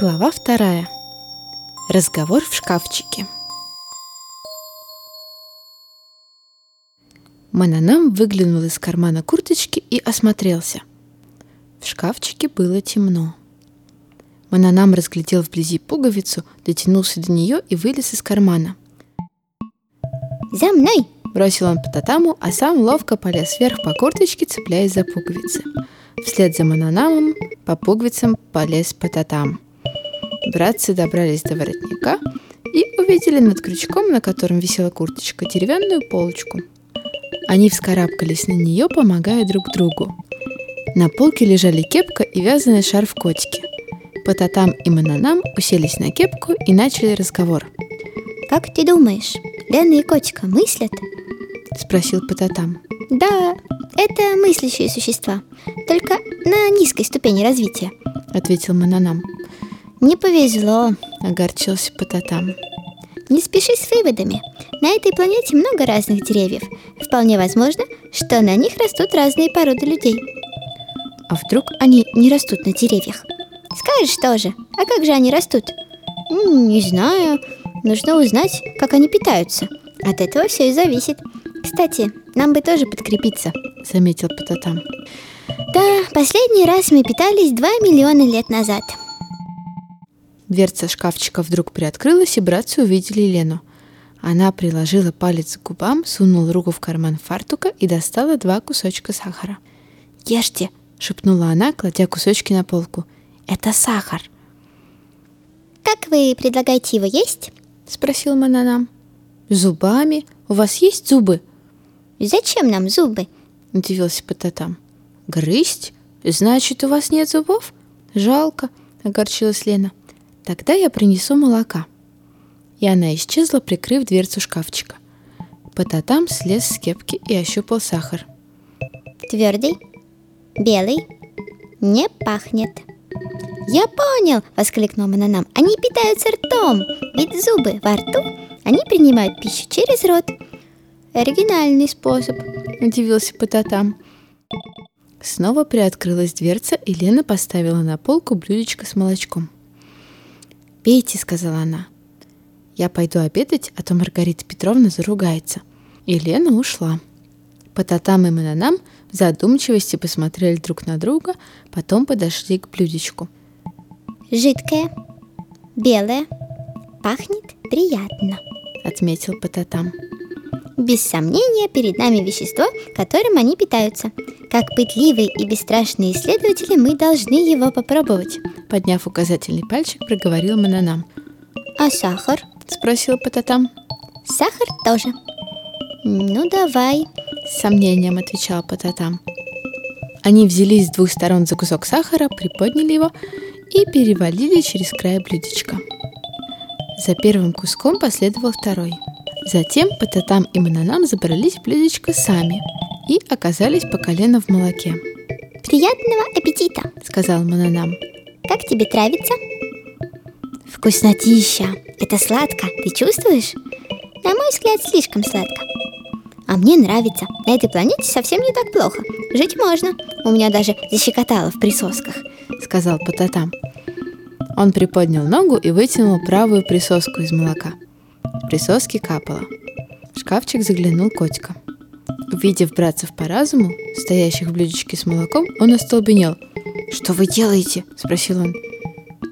Глава вторая. Разговор в шкафчике. Мананам выглянул из кармана курточки и осмотрелся. В шкафчике было темно. Мананам разглядел вблизи пуговицу, дотянулся до нее и вылез из кармана. «За мной!» – бросил он по татаму, а сам ловко полез вверх по курточке, цепляясь за пуговицы. Вслед за Мананамом по пуговицам полез по татам. Братцы добрались до воротника и увидели над крючком, на котором висела курточка, деревянную полочку. Они вскарабкались на нее, помогая друг другу. На полке лежали кепка и вязаный шарф котики. Пататам и Мананам уселись на кепку и начали разговор. «Как ты думаешь, Лена и котика мыслят?» – спросил Пататам. «Да, это мыслящие существа, только на низкой ступени развития», – ответил Мананам. «Не повезло», – огорчился Пататам. «Не спеши с выводами. На этой планете много разных деревьев. Вполне возможно, что на них растут разные породы людей». «А вдруг они не растут на деревьях?» «Скажешь тоже. А как же они растут?» «Не знаю. Нужно узнать, как они питаются. От этого все и зависит. Кстати, нам бы тоже подкрепиться», — заметил Пататам. «Да, последний раз мы питались два миллиона лет назад», Дверца шкафчика вдруг приоткрылась, и братцы увидели Лену. Она приложила палец к губам, сунула руку в карман фартука и достала два кусочка сахара. «Ешьте!» — шепнула она, кладя кусочки на полку. «Это сахар!» «Как вы предлагаете его есть?» — спросил Мананам. «Зубами. У вас есть зубы?» «Зачем нам зубы?» — удивился Пататам. «Грызть? Значит, у вас нет зубов? Жалко!» — огорчилась Лена. Тогда я принесу молока. И она исчезла, прикрыв дверцу шкафчика. Пататам слез с кепки и ощупал сахар. Твердый, белый, не пахнет. «Я понял!» — воскликнул Мананам. «Они питаются ртом, ведь зубы во рту, они принимают пищу через рот». «Оригинальный способ», — удивился Пататам. Снова приоткрылась дверца, и Лена поставила на полку блюдечко с молочком. «Пейте», — сказала она. «Я пойду обедать, а то Маргарита Петровна заругается». И Лена ушла. По татам и мананам в задумчивости посмотрели друг на друга, потом подошли к блюдечку. «Жидкое, белое, пахнет приятно», — отметил Пататам. Без сомнения, перед нами вещество, которым они питаются. Как пытливые и бесстрашные исследователи, мы должны его попробовать. Подняв указательный пальчик, проговорил Мананам. А сахар? Спросил Пататам. Сахар тоже. Ну, давай. С сомнением отвечал Пататам. Они взялись с двух сторон за кусок сахара, приподняли его и перевалили через край блюдечка. За первым куском последовал второй – Затем Пататам и Мананам забрались в блюдечко сами и оказались по колено в молоке. «Приятного аппетита!» — сказал Мананам. «Как тебе травится?» «Вкуснотища! Это сладко, ты чувствуешь?» «На мой взгляд, слишком сладко. А мне нравится. На этой планете совсем не так плохо. Жить можно. У меня даже защекотало в присосках», — сказал Пататам. Он приподнял ногу и вытянул правую присоску из молока — присоски капало. В шкафчик заглянул котика. Увидев братцев по разуму, стоящих в блюдечке с молоком, он остолбенел. «Что вы делаете?» – спросил он.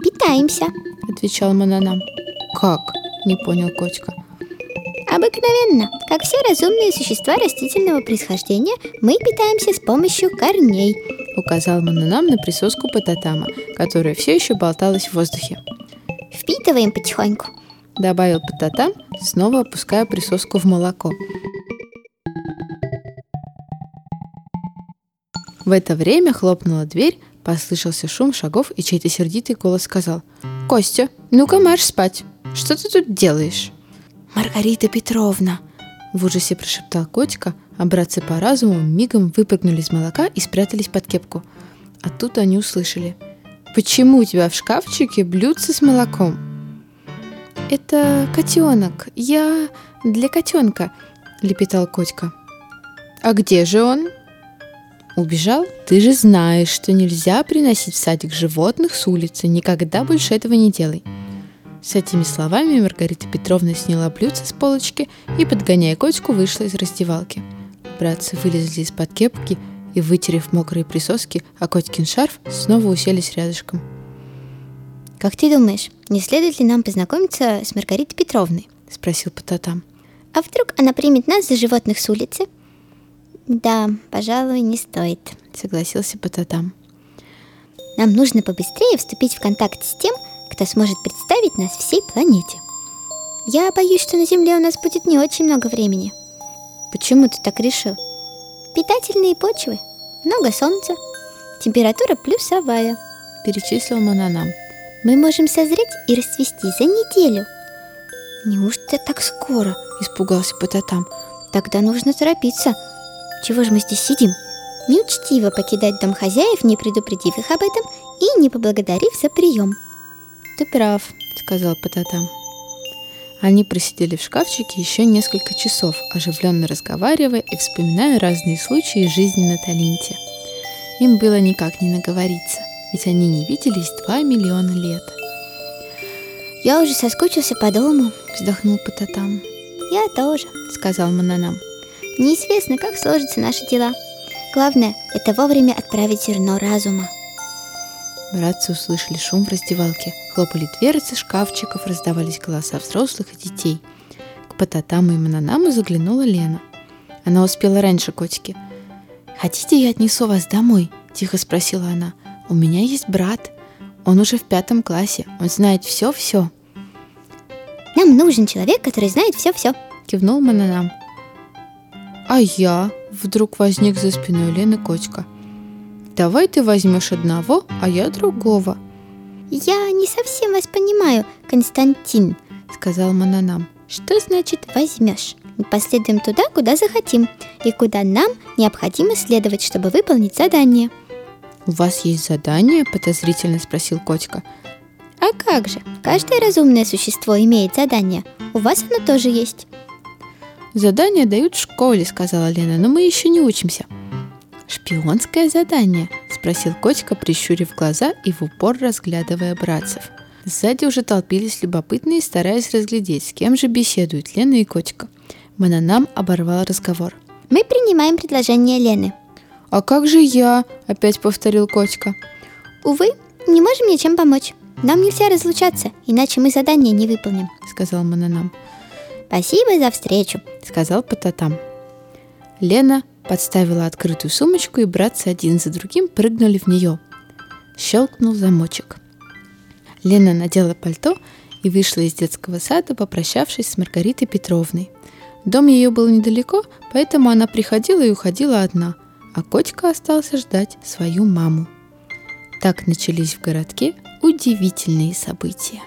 «Питаемся», – отвечал Мананам. «Как?» – не понял котика. Обыкновенно, как все разумные существа растительного происхождения, мы питаемся с помощью корней, указал Мананам на присоску Пататама, которая все еще болталась в воздухе. Впитываем потихоньку добавил Пататам, снова опуская присоску в молоко. В это время хлопнула дверь, послышался шум шагов, и чей-то сердитый голос сказал «Костя, ну-ка марш спать! Что ты тут делаешь?» «Маргарита Петровна!» В ужасе прошептал котика, а братцы по разуму мигом выпрыгнули из молока и спрятались под кепку. А тут они услышали «Почему у тебя в шкафчике блюдце с молоком?» «Это котенок. Я для котенка», — лепетал котика. «А где же он?» Убежал? Ты же знаешь, что нельзя приносить в садик животных с улицы. Никогда больше этого не делай. С этими словами Маргарита Петровна сняла блюдце с полочки и, подгоняя котику, вышла из раздевалки. Братцы вылезли из-под кепки и, вытерев мокрые присоски, а Котькин шарф, снова уселись рядышком. «Как ты думаешь, не следует ли нам познакомиться с Маргаритой Петровной?» — спросил Пататам. «А вдруг она примет нас за животных с улицы?» «Да, пожалуй, не стоит», — согласился Пататам. «Нам нужно побыстрее вступить в контакт с тем, кто сможет представить нас всей планете. Я боюсь, что на Земле у нас будет не очень много времени». «Почему ты так решил?» Питательные почвы, много солнца, температура плюсовая. Перечислил Мононам. Мы можем созреть и расцвести за неделю. Неужто так скоро? Испугался Пататам. Тогда нужно торопиться. Чего же мы здесь сидим? Неучтиво покидать дом хозяев, не предупредив их об этом и не поблагодарив за прием. Ты прав, сказал Пататам. Они просидели в шкафчике еще несколько часов, оживленно разговаривая и вспоминая разные случаи жизни на Талинте. Им было никак не наговориться, ведь они не виделись два миллиона лет. «Я уже соскучился по дому», — вздохнул Пататам. «Я тоже», — сказал Мананам. «Неизвестно, как сложатся наши дела. Главное — это вовремя отправить зерно разума». Братцы услышали шум в раздевалке. Хлопали дверцы шкафчиков, раздавались голоса взрослых и детей. К Пататаму и Мананаму заглянула Лена. Она успела раньше котики. «Хотите, я отнесу вас домой?» – тихо спросила она. «У меня есть брат. Он уже в пятом классе. Он знает все-все». «Нам нужен человек, который знает все-все», – кивнул Мананам. «А я?» – вдруг возник за спиной Лены котика – Давай ты возьмешь одного, а я другого. Я не совсем вас понимаю, Константин, сказал Мананам. Что значит возьмешь? Мы последуем туда, куда захотим, и куда нам необходимо следовать, чтобы выполнить задание. У вас есть задание? подозрительно спросил Котика. А как же? Каждое разумное существо имеет задание. У вас оно тоже есть. Задания дают в школе, сказала Лена, но мы еще не учимся. «Шпионское задание?» – спросил котика, прищурив глаза и в упор разглядывая братцев. Сзади уже толпились любопытные, стараясь разглядеть, с кем же беседуют Лена и котика. Мананам оборвал разговор. «Мы принимаем предложение Лены». «А как же я?» – опять повторил котика. «Увы, не можем ничем помочь. Нам нельзя разлучаться, иначе мы задание не выполним», – сказал Мананам. «Спасибо за встречу», – сказал Пататам. Лена подставила открытую сумочку, и братцы один за другим прыгнули в нее. Щелкнул замочек. Лена надела пальто и вышла из детского сада, попрощавшись с Маргаритой Петровной. Дом ее был недалеко, поэтому она приходила и уходила одна, а котика остался ждать свою маму. Так начались в городке удивительные события.